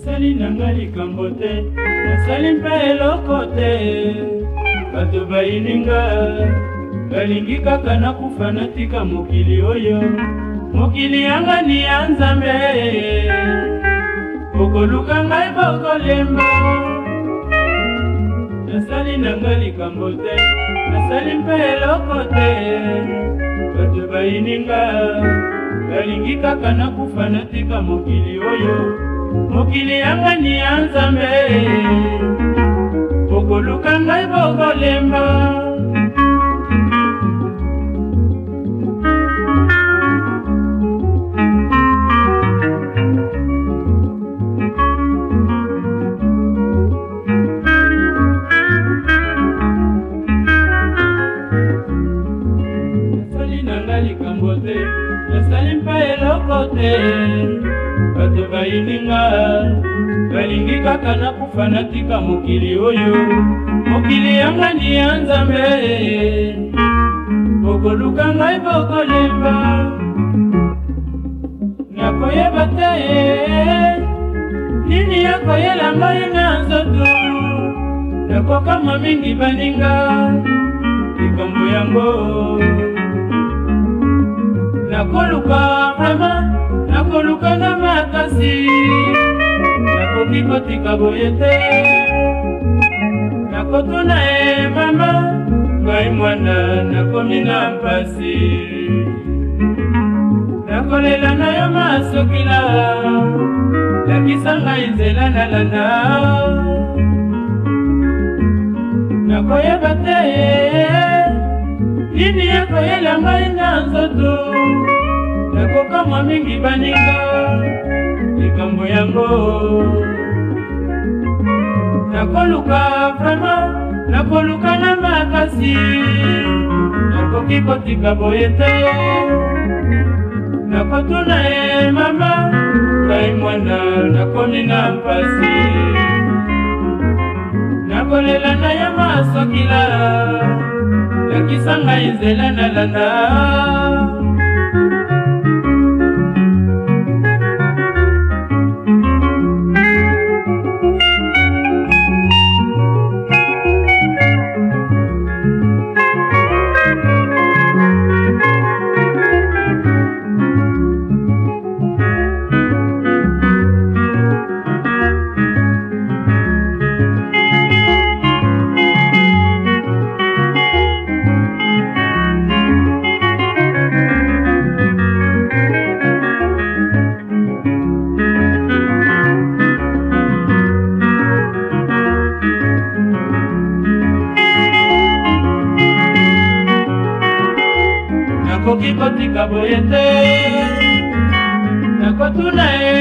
nasali nanga likambo te nasali mpe eloko te bato bayininga balingi kaka nakufa natika mokili oyo mokili yanga ni ya nzambe okoluka ngai bokolemba nasali nanga likambo te nasali mpe eloko te bato bayininga balingi kaka nakufa natika mokili oyo mokili yanga ni ya nzambe bokoluka ngai bokolemba nasali na ngai likambo te nasali mpa eloko te bayininga balingi kaka nakufa natika mokili oyo mokili yanga ni ya nzambe bokoluka ngai bokolemba nakoyeba te nini yakoyela ngai na nzoto nakokama mingi baninga likambo yango nakoluka vraimen nakoluka na makasi nakoki kotika boye te nakotuna ye mama ngai mwana nakomi na mpasi nakolela na yo masokila lakisa ngai nzela nalanda nakoyeba te nini ekoyela ngai na nzoto ekokamwa mingi baninga likambo yango nakoluka vrama nakoluka na makasi nakoki kotika boye te nakotuna ye mama ngai mwana nakomi na mpasi nakolela na ye masokila lakisa ngai nzela nalanda nakoki kotika boye te nakotuna ye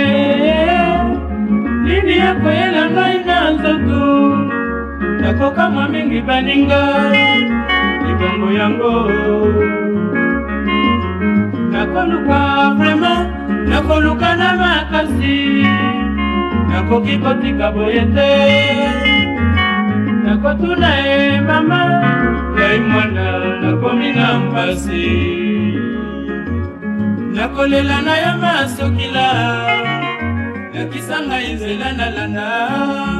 nini ekoyela ngai na nzoto nakokamwa mingi baninga libongo yango nakoluka vrema nakoluka na makasi nakoki kotika boye te nakotuna ye mama ngai mwana nakomi na mpasi nakolela na yo masokila yokisa ngai nzela nalanda